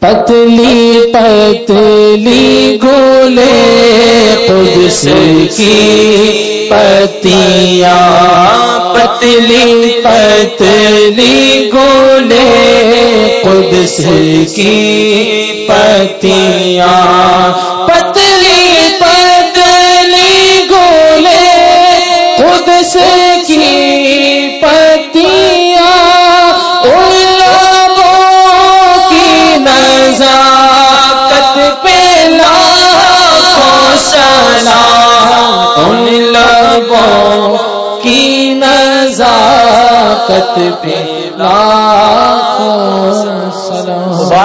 پتلی پتلی گولے قدس کی پتیاں، پتلی پتلی گولے قدس کی پتیاں۔ پتلی پتلی گولے قدس کی نزاکت پہ لاکھوں سلام۔